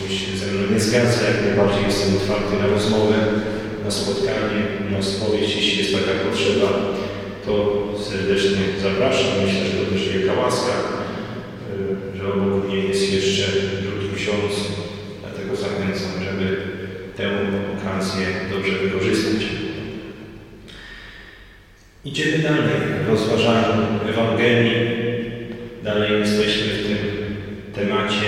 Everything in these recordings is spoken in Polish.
czymś się ze mną nie zgadza, jak najbardziej jestem otwarty na rozmowę, na spotkanie, na spowiedź, jeśli jest taka potrzeba, to serdecznie zapraszam. Myślę, że to też wielka łaska, y, że obok mnie jest jeszcze drugi ksiądz, dlatego zachęcam, żeby tę okazję dobrze wykorzystać. Idziemy dalej w rozważaniu Ewangelii. Dalej jesteśmy w tym temacie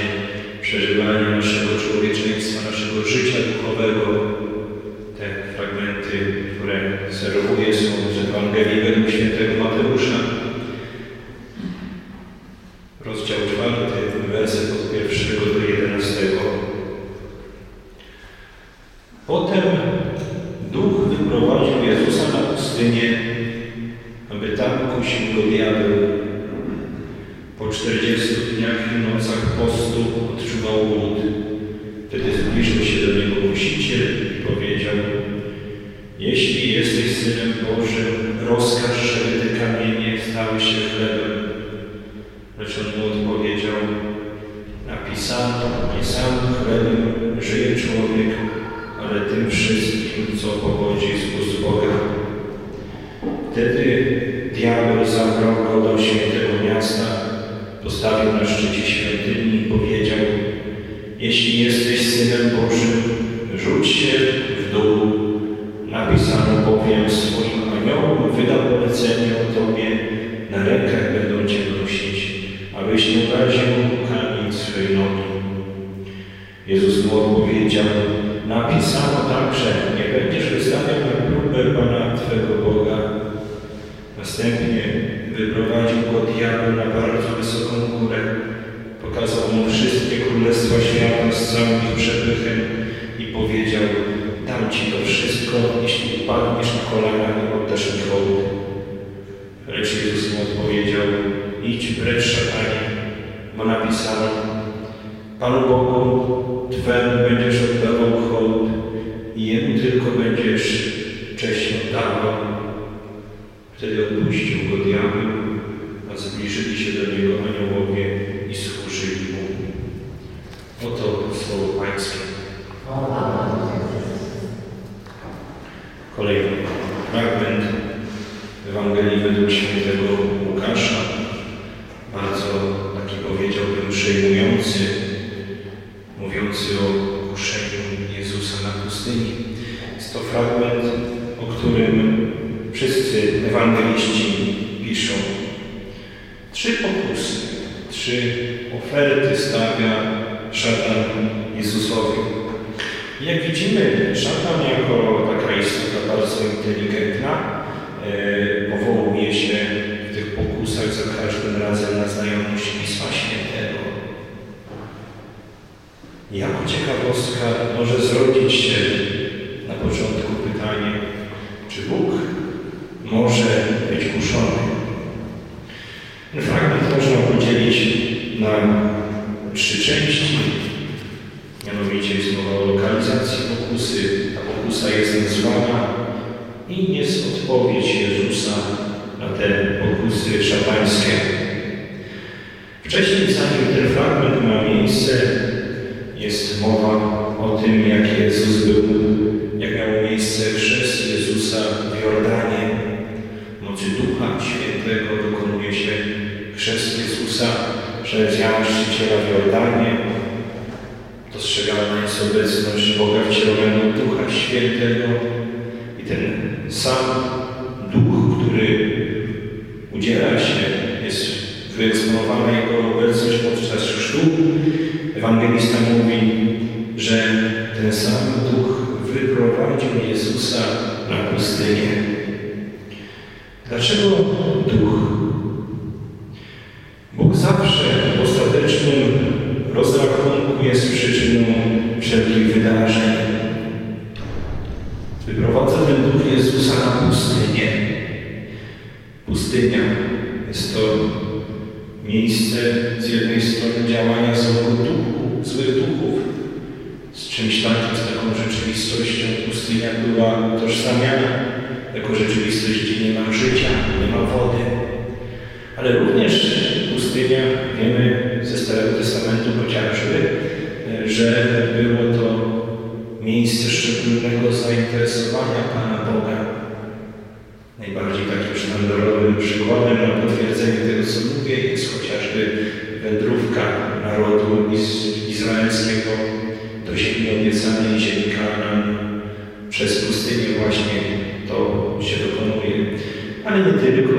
przeżywania naszego człowieczeństwa, naszego życia duchowego. Te fragmenty, które serwuję są z Ewangelii według świętego Mateusza. Rozdział czwarty, werset od pierwszego do jedenastego. Potem Duch wyprowadził Jezusa na pustynię, aby tam kusił go diabeł. Po czterdziestu dniach i nocach postu odczuwał głód. Wtedy zbliżył się do niego kusiciel i powiedział Jeśli jesteś Synem Bożym, rozkaż, żeby te kamienie stały się chlebem. Lecz on mu odpowiedział Napisano, nie samym chlebem żyje człowiek, ale tym wszystkim, co pochodzi z ust Boga. Wtedy diabeł zabrał go do świętego miasta, postawił na szczycie świątyni i powiedział Jeśli jesteś Synem Bożym, rzuć się Odpowiedział, napisano także, nie będziesz wystawiał na próbę Pana Twego Boga. Następnie wyprowadził go diabeł na bardzo wysoką górę, pokazał mu wszystkie królestwa świata z całym ich przepychem i powiedział, dam Ci to wszystko, jeśli upadniesz na kolana i oddasz mi hołd. Lecz Jezus mu odpowiedział, idź precz szatanie, bo napisano, Panu Bogu Twemu będziesz oddawał hołd i Jemu tylko będziesz cześć oddawał. Wtedy odpuścił go diabeł, a zbliżyli się do niego aniołowie i służyli mu. Oto słowo Pańskie. Kolejny fragment Ewangelii według świętego Łukasza. Bardzo taki powiedziałbym przejmujący, mówiący o kuszeniu Jezusa na pustyni. Jest to fragment, o którym wszyscy ewangeliści piszą. Trzy pokusy, trzy oferty stawia szatan Jezusowi. Jak widzimy, szatan jako taka istota bardzo inteligentna e, powołuje się w tych pokusach za każdym razem na znajomość Pisma Świętego. Jako ciekawostka może zrodzić się na początku pytanie, czy Bóg może być kuszony? Ten fragment można podzielić na trzy części. Mianowicie jest mowa o lokalizacji pokusy. Ta pokusa jest nazwana i jest odpowiedź Jezusa na te pokusy szatańskie. Wcześniej, zanim ten fragment ma miejsce, jest mowa o tym, jak Jezus był, jak miał miejsce chrzest Jezusa w Jordanie. Mocy Ducha Świętego dokonuje się chrzest Jezusa przez Jana Chrzciciela w Jordanie. Dostrzegana jest obecność Boga wcielonego Ducha Świętego i ten sam wyeksponowana Jego obecność podczas chrztu. Jako rzeczywistość, gdzie nie ma życia, nie ma wody. Ale również pustynia, wiemy ze Starego Testamentu chociażby, że było to miejsce szczególnego zainteresowania Pana Boga. Najbardziej takim sztandarowym przykładem na potwierdzenie tego, co mówię, jest chociażby wędrówka narodu izraelskiego do ziemi obiecanej, ziemi Kanaan. Przez pustynię właśnie to się dokonuje. Ale nie tylko.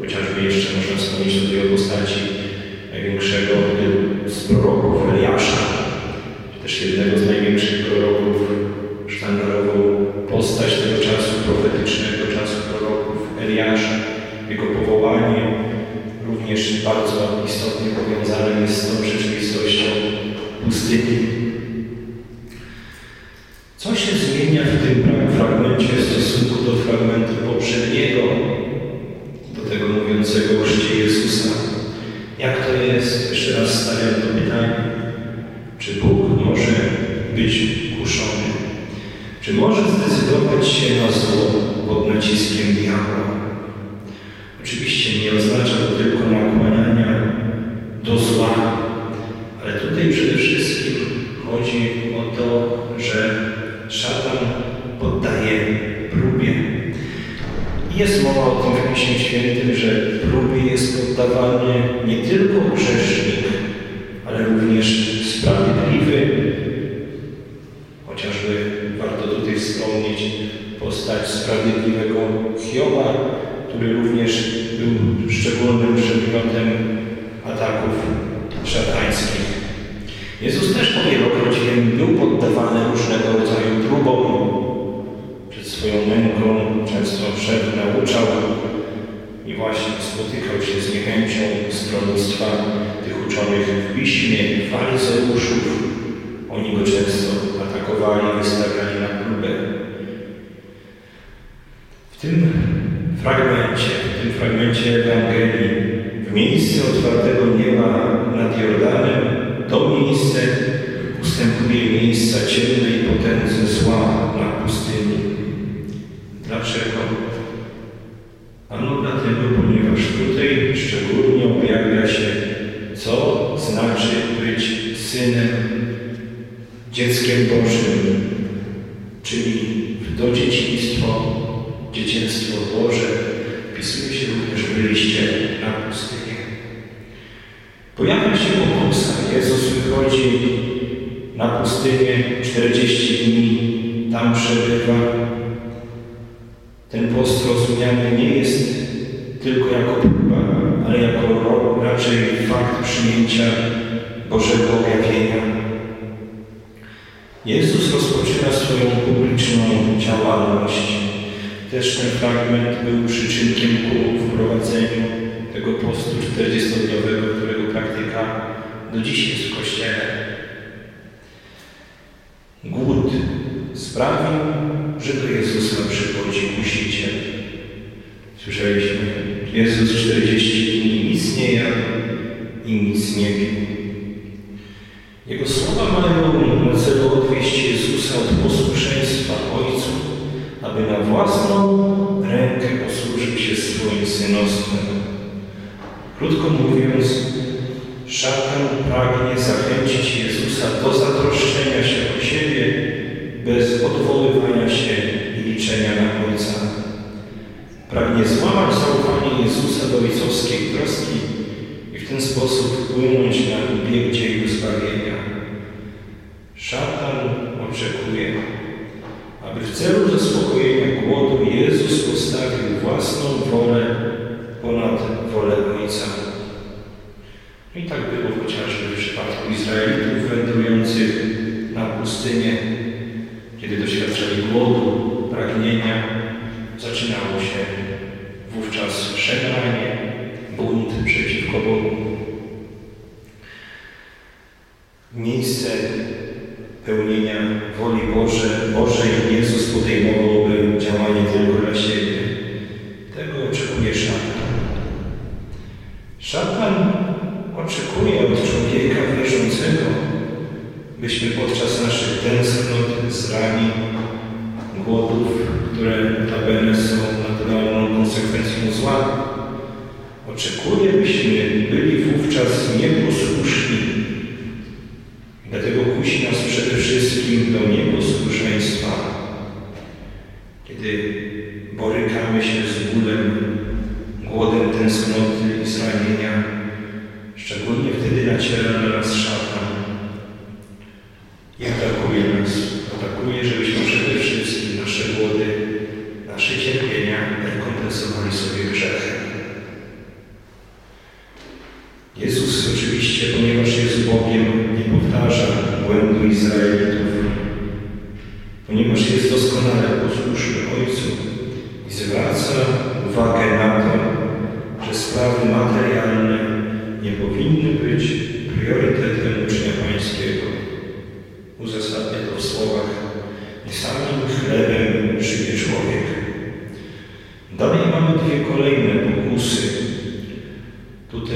Chociażby jeszcze można wspomnieć tutaj o postaci największego z proroków Eliasza, też jednego z największych proroków, sztandarową postać tego czasu profetycznego, czasu proroków Eliasza. Jego powołanie również bardzo istotnie powiązane jest z tą rzeczywistością pustyni. Co się zmienia w tym fragmencie w stosunku do fragmentu poprzedniego, do tego mówiącego o chrzcie Jezusa? Jak to jest? Jeszcze raz stawiam to pytanie. Czy Bóg może być kuszony? Czy może zdecydować się na zło pod naciskiem diabła? Oczywiście nie oznacza to tylko nakłaniania do zła, jest Jego słowa mają na celu odwieść Jezusa od posłuszeństwa Ojcu aby na własną rękę posłużył się swoim synostwem. Krótko mówiąc, szatan pragnie zachęcić Jezusa do zatroszczenia się o siebie bez odwoływania się i liczenia na Ojca. Pragnie złamać zaufanie Jezusa do ojcowskiej troski i w ten sposób wpłynąć na bieg dzieju zbawienia. Szatan oczekuje, aby w celu zaspokojenia głodu Jezus postawił własną wolę ponad wolę Ojca. I tak było chociażby w przypadku Izraelitów wędrujących na pustynię, kiedy doświadczali głodu, pragnienia, zaczynało się wówczas szemranie, bunt przeciwko Bogu. Miejsce pełnienia woli Boże, Bożej Jezus podejmowałby działanie tylko dla siebie. Tego oczekuje szatan. Szatan oczekuje od człowieka wierzącego, byśmy podczas naszych tęsknot, zrani, głodów, które notabene są naturalną konsekwencją zła, oczekuje, byśmy byli wówczas nieposłuszni przede wszystkim do nieposłuszeństwa, kiedy borykamy się z bólem, głodem tęsknoty i zranienia, szczególnie wtedy naciera na nas szatan.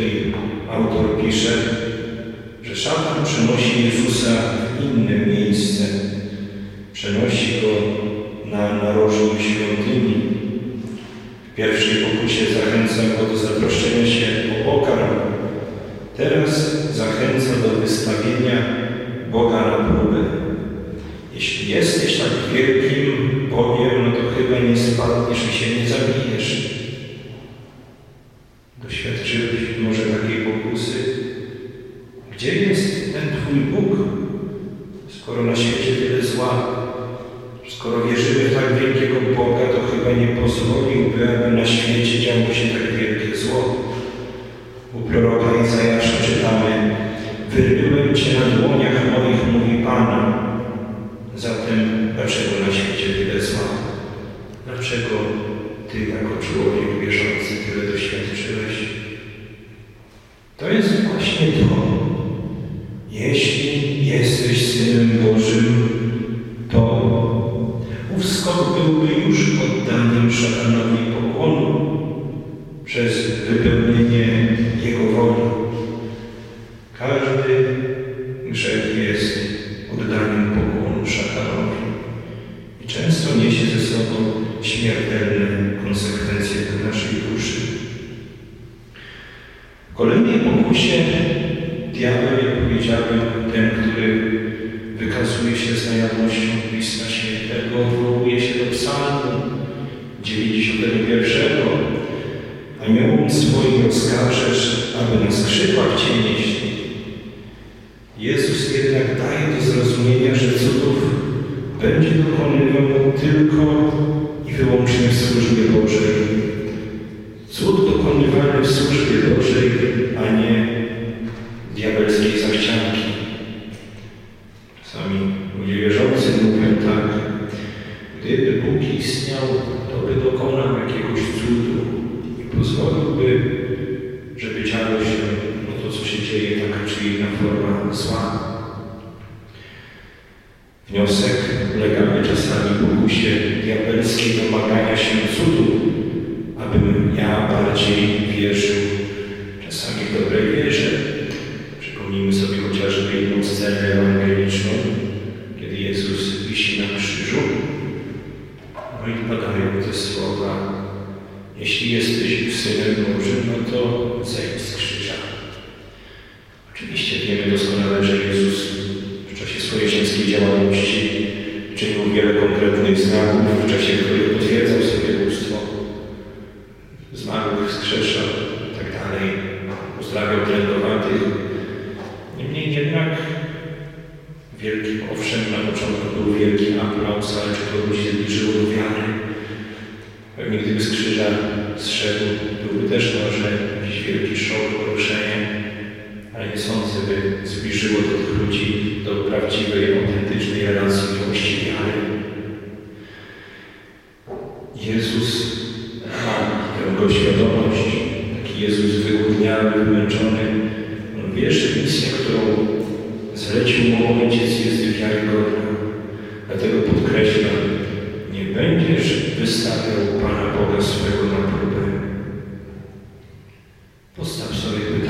Tutaj autor pisze, że szatan przenosi Jezusa w inne miejsce. Przenosi go na narożną świątyni. W pierwszej pokusie zachęca go do zaproszenia się o pokarm. Teraz zachęca do wystawienia Boga na próbę. Jeśli jesteś tak wielkim przez wypełnienie Jego woli. Każdy grzech jest oddaniem pokłonu szatanowi i często niesie ze sobą śmiertelne konsekwencje dla naszej duszy. W kolejnej pokusie diabeł, jak powiedziałem, ten, który wykazuje się znajomością Pisma Świętego, odwołuje się do psalmu, mój swoim oskarżesz, aby na skrzydłach Cię nieśli. Jezus jednak daje do zrozumienia, że cudów będzie dokonywał tylko i wyłącznie w służbie Bożej. Cud dokonywany w służbie Bożej, a nie diabelskiej zachcianki. bardziej wierzył, czasami w dobrej wierze. Przypomnijmy sobie chociażby inną scenę Żyd wystawiał Pana Boga swego na próbę. Postaw sobie pytanie.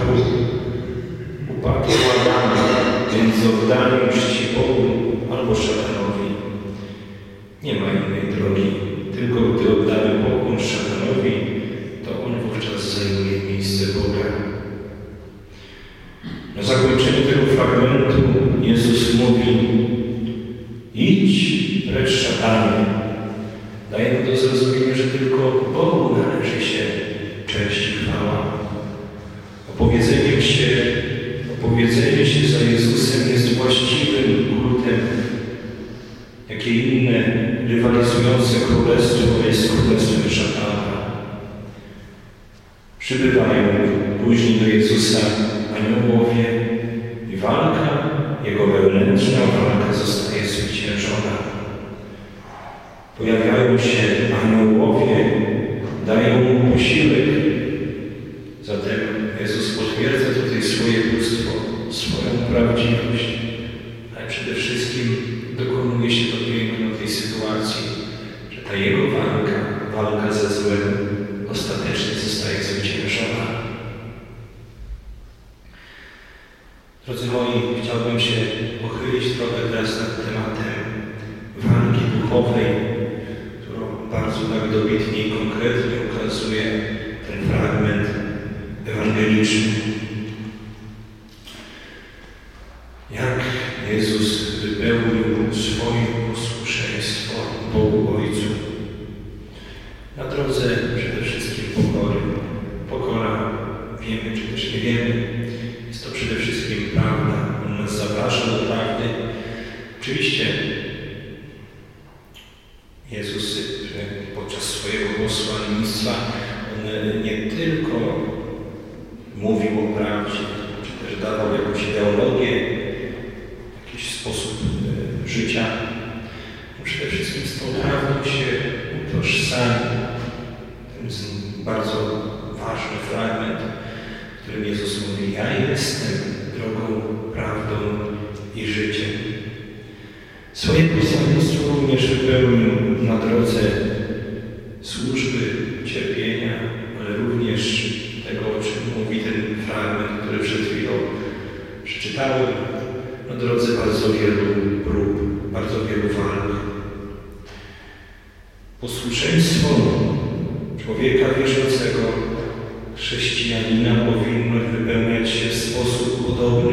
Bogu, upadł między oddaniem czci albo szatanowi. Nie ma innej drogi, tylko gdy oddamy Bogu szatanowi, chciałbym się. cierpienia, ale również tego, o czym mówi ten fragment, który przed chwilą przeczytałem. Na drodze bardzo wielu prób, bardzo wielu walk. Posłuszeństwo człowieka wierzącego, chrześcijanina powinno wypełniać się w sposób podobny,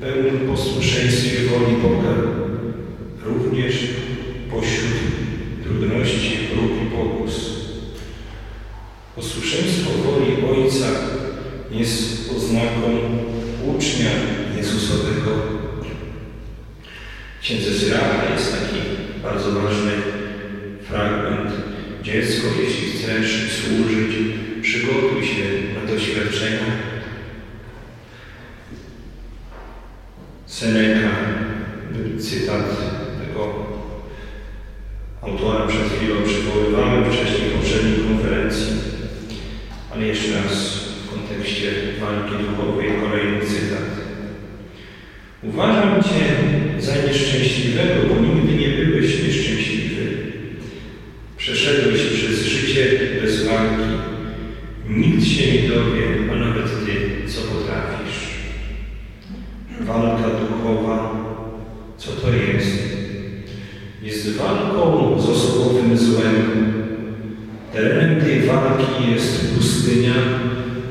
pełnym posłuszeństwie woli Boga Przeszedłeś przez życie bez walki. Nikt się nie dowie, a nawet Ty, co potrafisz. Walka duchowa, co to jest? Jest walką z osobowym złem. Terenem tej walki jest pustynia,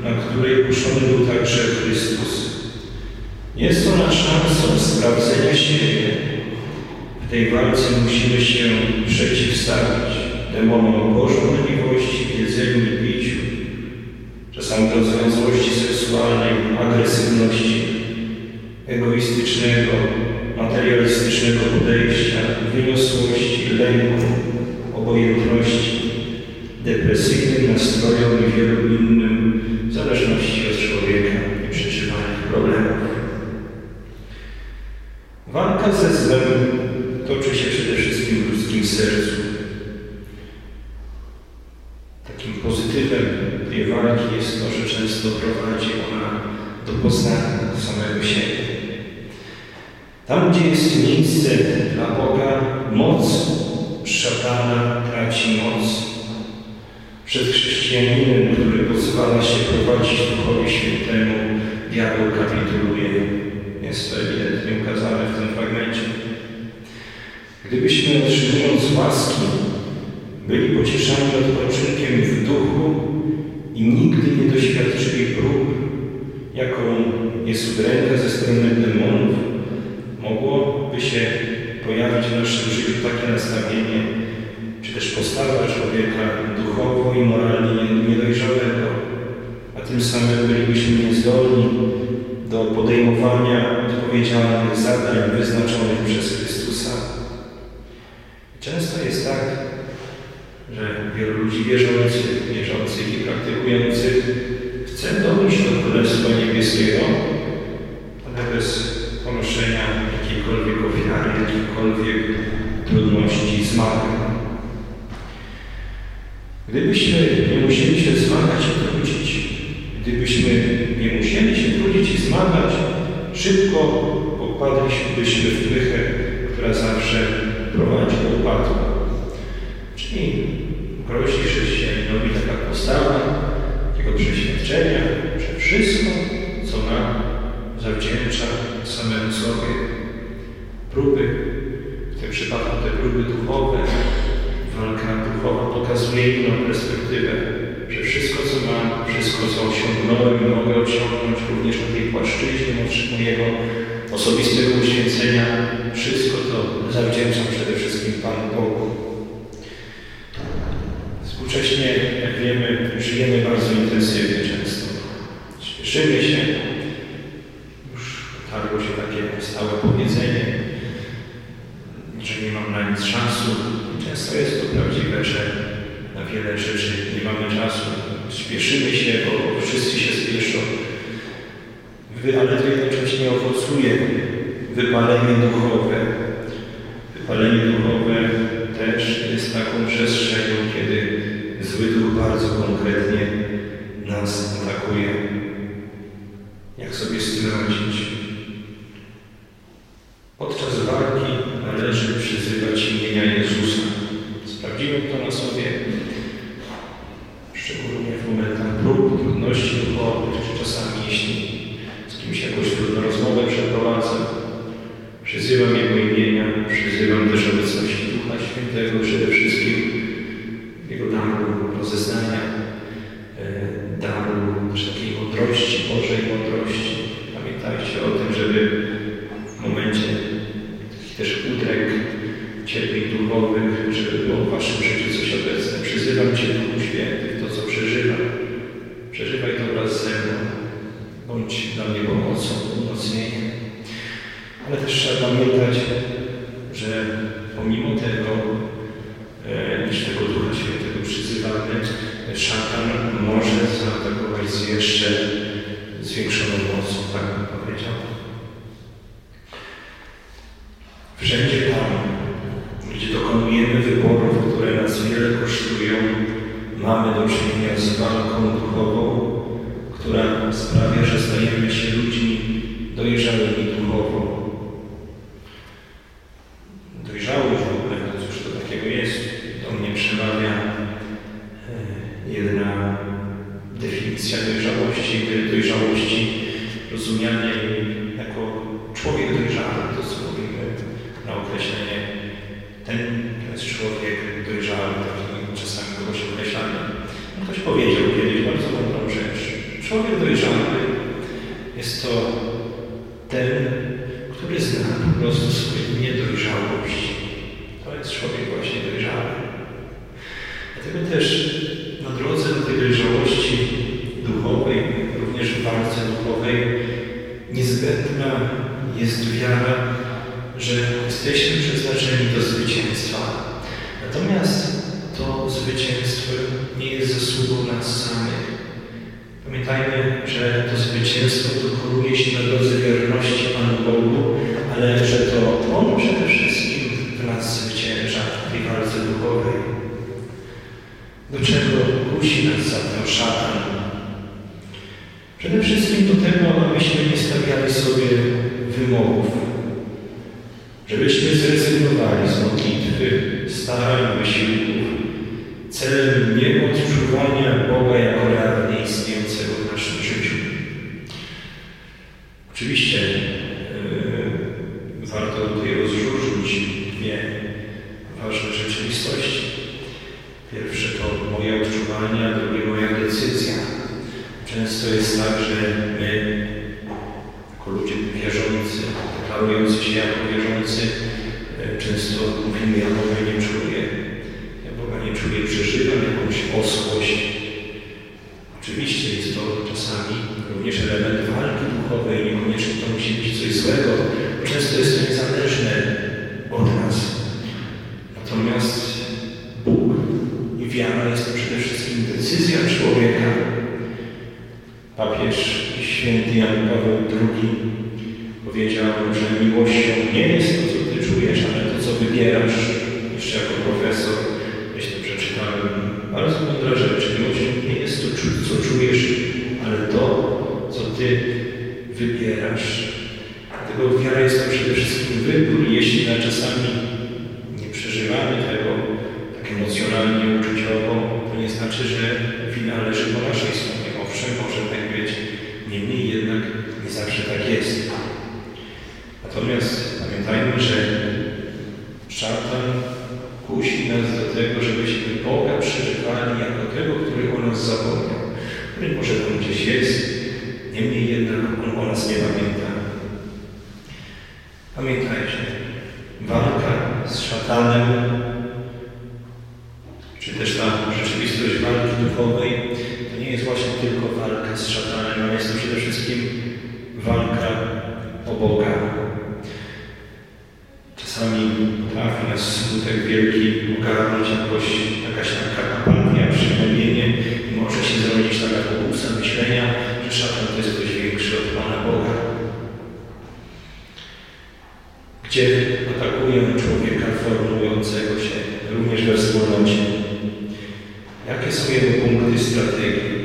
na której kuszony był także Chrystus. Jest ona szansą sprawdzenia siebie. W tej walce musimy się przeciwstawić demonom pożądliwości w jedzeniu i piciu, czasami doznają złości seksualnej, agresywności, egoistycznego, materialistycznego podejścia, wyniosłości, lęku, obojętności, depresyjnym nastrojom i wielu innym, w zależności od człowieka i przeżywanych problemów. Walka ze złem toczy się przede wszystkim w ludzkim sercu szatana traci moc. Przed chrześcijaninem, który pozwala się prowadzić Duchowi Świętemu, diabeł kapituluje. Jest to ewidentnie ukazane w tym fragmencie. Gdybyśmy otrzymując łaski, byli pocieszani odpoczynkiem w duchu i nigdy nie doświadczyli prób, jaką jest udręka ze strony demonów, mogłoby się pojawić w naszym życiu takie nastawienie, czy też postawa człowieka duchowo i moralnie niedojrzałego, a tym samym bylibyśmy niezdolni do podejmowania odpowiedzialnych zadań wyznaczonych przez Chrystusa. Często jest tak, że wielu ludzi wierzących, wierzących i praktykujących chce dojść do Królestwa Niebieskiego, ale bez ponoszenia jakiejkolwiek ofiary, jakichkolwiek trudności, zmagań. Gdybyśmy nie musieli się zmagać i trudzić, gdybyśmy nie musieli się trudzić i zmagać, szybko popadlibyśmy w pychę, która zawsze prowadzi do upadku. Czyli grozi chrześcijaninowi taka postawa, takiego przeświadczenia, że wszystko, co ma, zawdzięcza samemu sobie. Próby, w tym przypadku te próby duchowe, walka duchowa pokazuje inną perspektywę, że wszystko, co mam, wszystko, co osiągnąłem mogę osiągnąć również na tej płaszczyźnie mojego osobistego uświęcenia, wszystko to zawdzięczam przede wszystkim Panu Bogu. Współcześnie, jak wiemy, żyjemy bardzo intensywnie często. Śpieszymy się, Padło się takie stałe powiedzenie, że nie mam na nic czasu. Często jest to prawdziwe, że na wiele rzeczy nie mamy czasu. Śpieszymy się, bo wszyscy się spieszą. Ale to jednocześnie owocuje wypalenie duchowe. Wypalenie duchowe też jest taką przestrzenią, kiedy zły duch bardzo konkretnie nas atakuje. Jak sobie z tym radzić? Podczas walki należy przyzywać imienia Jezusa. Sprawdziłem to na sobie, szczególnie w momentach prób, trudności duchowych, czy czasami jeśli Przede wszystkim do tego, abyśmy nie stawiali sobie wymogów, żebyśmy zrezygnowali z modlitwy, starań, wysiłków, celem nieodczuwania Boga jako realnie istniejącego w naszym życiu. Oczywiście yy, warto tutaj rozróżnić dwie ważne rzeczywistości. Pierwsze to moje odczuwania, drugie moja decyzja. Często jest tak, że my, jako ludzie wierzący, deklarujący się jako wierzący, e, często mówimy, ja Boga nie czuję. Ja Boga nie czuję, przeżywam jakąś osłość, Ty wybierasz. Dlatego wiara jest to przede wszystkim wybór, jeśli na czasami Jakie są jego punkty strategii?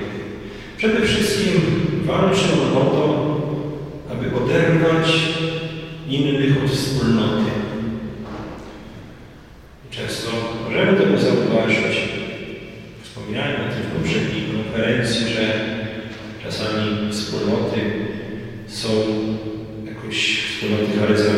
Przede wszystkim walczy on o to, aby oderwać innych od wspólnoty. Często możemy tego zauważyć. Wspomniałem o tym w poprzedniej konferencji, że czasami wspólnoty są jakoś wspólnoty charyzmatyczne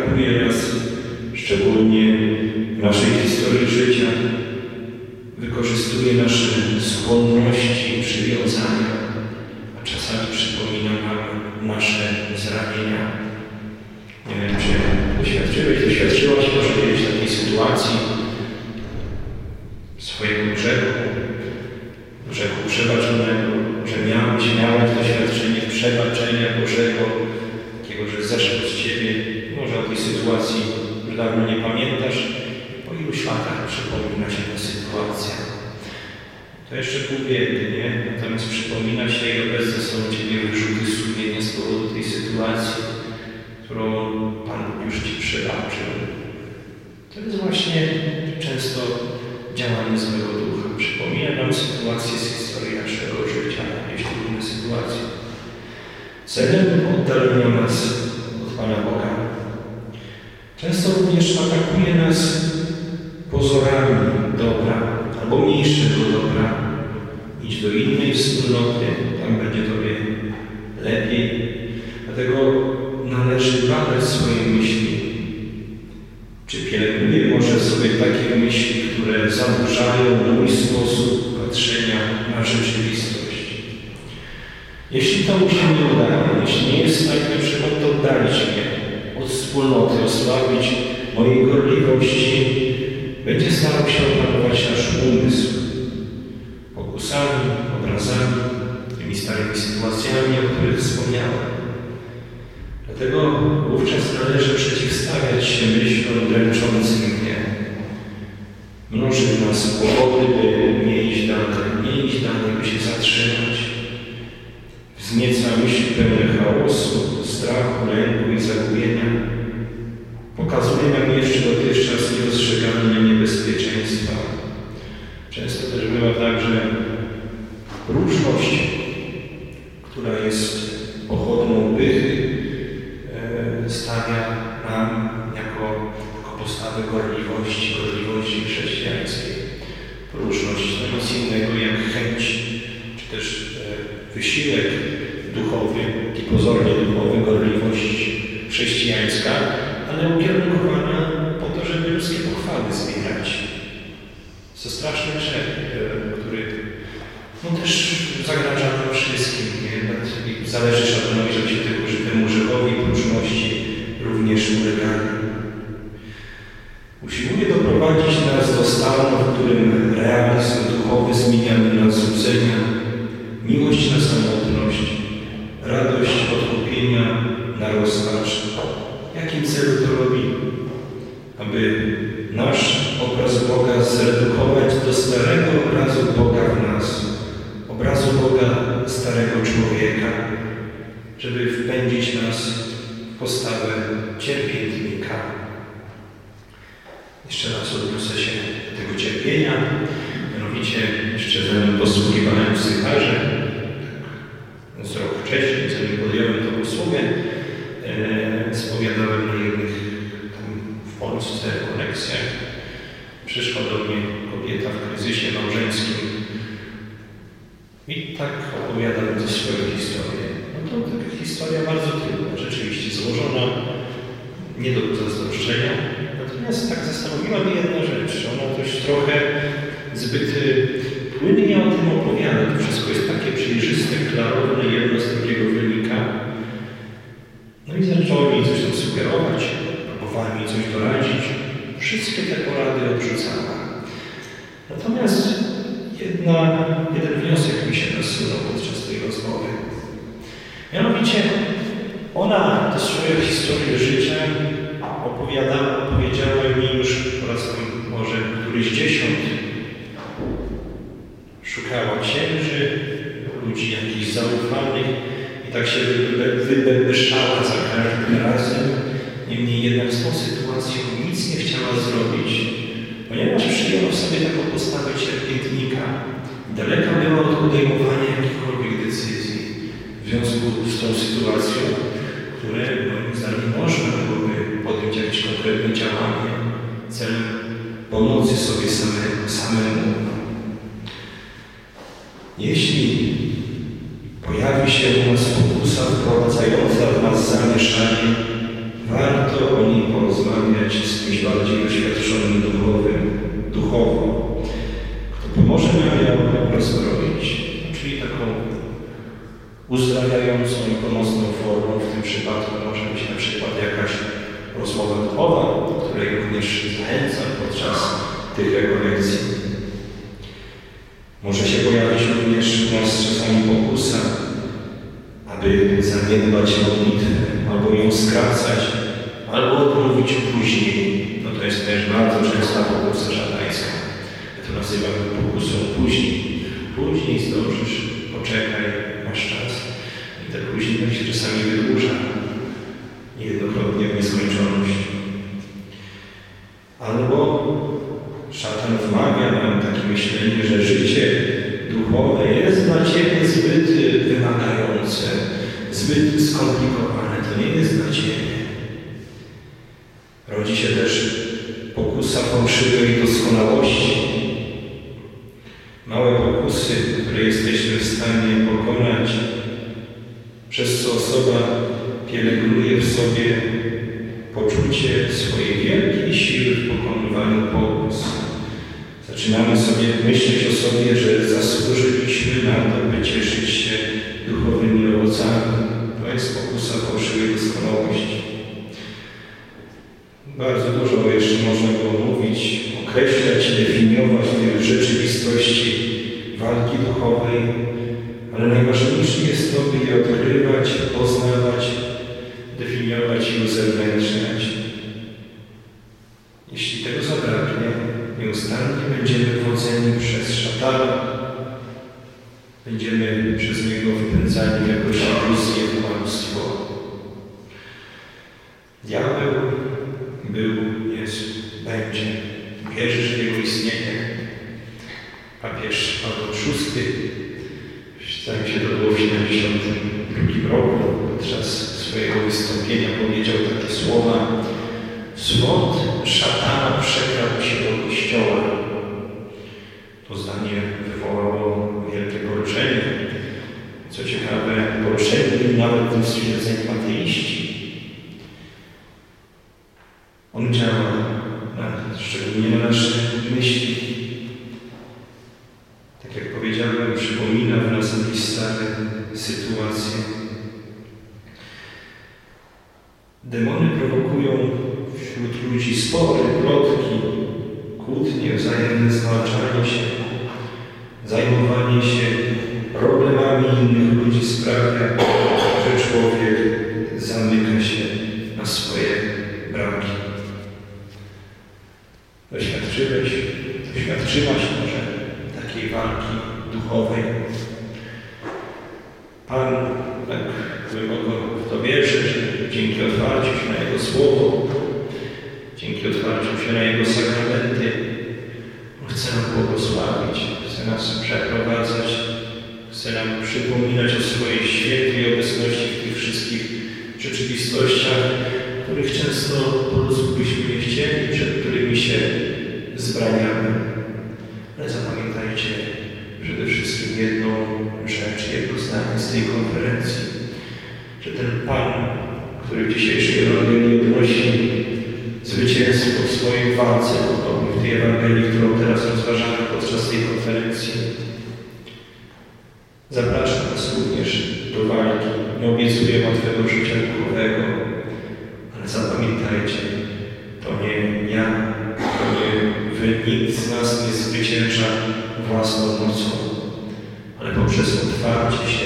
brakuje nas, szczególnie w naszej historii życia, wykorzystuje nasze skłonności, przywiązania, a czasami przypomina nam nasze zranienia. Nie wiem, czy doświadczyłeś, doświadczyłaś może kiedyś takiej sytuacji, należy badać swoje myśli. Czy pielęgnuję może sobie takie myśli, które zaburzają mój sposób patrzenia na rzeczywistość? Jeśli to mu się nie udaje, jeśli nie jest w stanie na przykład oddalić mnie od wspólnoty, osłabić mojej gorliwości, będzie starał się opanować nasz umysł pokusami, obrazami, tymi starymi sytuacjami, o których wspomniałem. Wówczas należy przeciwstawiać się myślom dręczącym i pozornie duchowy, gorliwość chrześcijańska, ale ukierunkowana po to, żeby ludzkie pochwały zbierać. To straszny grzech, e, który no też zagraża nam wszystkim. Nie? Zależy szatanowi, żeby się tego, że temu grzechowi próżności również ulegali. Usiłuje doprowadzić nas do stanu, w którym realizm duchowy zmieniamy na złudzenia, miłość na samotność, na rozpacz. Jakim celu to robi? Aby nasz obraz Boga zredukować do starego obrazu Boga w nas, obrazu Boga starego człowieka, żeby wpędzić nas w postawę cierpiętnika. Jeszcze raz odniosę się do tego cierpienia. Mianowicie jeszcze zanim posługiwałem psycharze, tak, z rok wcześniej, zanim podjąłem to posługę, e, spowiadałem na jednych tam w Polsce kolekcjach. Przyszła do mnie kobieta w kryzysie małżeńskim i tak opowiadam ze swoją historię. No to historia bardzo trudna, rzeczywiście złożona, nie do zazdroszczenia. Natomiast tak zastanowiła mnie jedna rzecz. Ona dość trochę zbyt y, płynnie o tym opowiada. To wszystko jest takie przejrzyste, klarowne, jedno z drugiego wynika. No i zaczęła mi coś tam sugerować, próbowała mi coś doradzić. Wszystkie te porady odrzucała. Natomiast jedna, jeden wniosek nasunął podczas tej rozmowy. Mianowicie ona tę swoją historię życia opowiadała, opowiedziała mi już po raz może któryś dziesiąt. Szukała księży, ludzi jakichś zaufanych i tak się wybębyszała za każdym razem. Niemniej jednak z tą sytuacją nic nie chciała zrobić, ponieważ przyjęła sobie taką postawę cierpiętnika. Daleka była od podejmowania jakichkolwiek decyzji w związku z tą sytuacją, które moim zdaniem można byłoby podjąć jakieś konkretne działanie celem pomocy sobie same, samemu. Jeśli pojawi się u nas pokusa wprowadzająca w nas zamieszanie, warto o niej porozmawiać z kimś bardziej doświadczonym duchowym, duchowo, pomoże nam ją rozbroić, czyli taką uzdrawiającą i pomocną formą w tym przypadku może być na przykład jakaś rozmowa duchowa, której również zachęcam podczas tych rekolekcji. Może się pojawić również u nas czasami pokusa, aby zaniedbać modlitwę, albo ją skracać, albo odmówić później. No to jest też bardzo częsta pokusa szatańska. Ja to nazywamy pokusą później. Później zdążysz, poczekaj, masz czas. I tak później się czasami wydłuża. Niejednokrotnie w nieskończoność. Albo szatan wmawia nam takie myślenie, że życie duchowe jest dla Ciebie zbyt wymagające, zbyt skomplikowane. To nie jest dla Ciebie. Rodzi się też pokusa fałszywej doskonałości. Pokusy, które jesteśmy w stanie pokonać, przez co osoba pielęgnuje w sobie poczucie swojej wielkiej siły w pokonywaniu pokus. Zaczynamy sobie myśleć o sobie, że zasłużyliśmy na to, by cieszyć się duchowymi owocami. To jest pokusa fałszywej doskonałości. Bardzo dużo jeszcze można było mówić, określać, definiować w rzeczywistości walki duchowej, ale najważniejsze jest to, by je odkrywać, poznawać, definiować i uzewnętrzniać. Jeśli tego zabraknie, nieustannie będziemy wodzeni przez szatana, będziemy przez niego wpędzani w jakąś iluzję, w kłamstwo. Diabeł był, jest, będzie. Wierzysz w jego istnienie. Papież Paweł VI, zdaje się, to było w 72 roku, podczas swojego wystąpienia powiedział takie słowa Zwod szatana przekradł się do kościoła. To zdanie wywołało wielkie poruszenie. Co ciekawe, poruszeni byli nawet stwierdzeni ateiści. On działa na, szczególnie na nasze myśli. Tak jak powiedziałem, przypomina w nas jakieś stare sytuacje. Demony prowokują wśród ludzi spory, plotki, kłótnie, wzajemne zwalczanie się, zajmowanie się problemami innych ludzi sprawia, że człowiek zamyka się na swoje bramki. Doświadczyłeś, doświadczyłaś może takiej walki duchowej. Pan tak głęboko w to wierzy, że dzięki otwarciu się na Jego Słowo, dzięki otwarciu się na Jego sakramenty, chce nam błogosławić, chce nas przeprowadzać, chce nam przypominać o swojej świętej obecności w tych wszystkich rzeczywistościach, których często po prostu byśmy nie chcieli, się zbraniamy. Ale zapamiętajcie przede wszystkim jedną rzecz, jedno zdanie z tej konferencji, że ten Pan, który w dzisiejszej Ewangelii odnosi zwycięstwo w swojej walce duchowej, w tej Ewangelii, którą teraz rozważamy podczas tej konferencji, zaprasza nas również do walki. Nie obiecuje łatwego życia duchowego, otwarcie się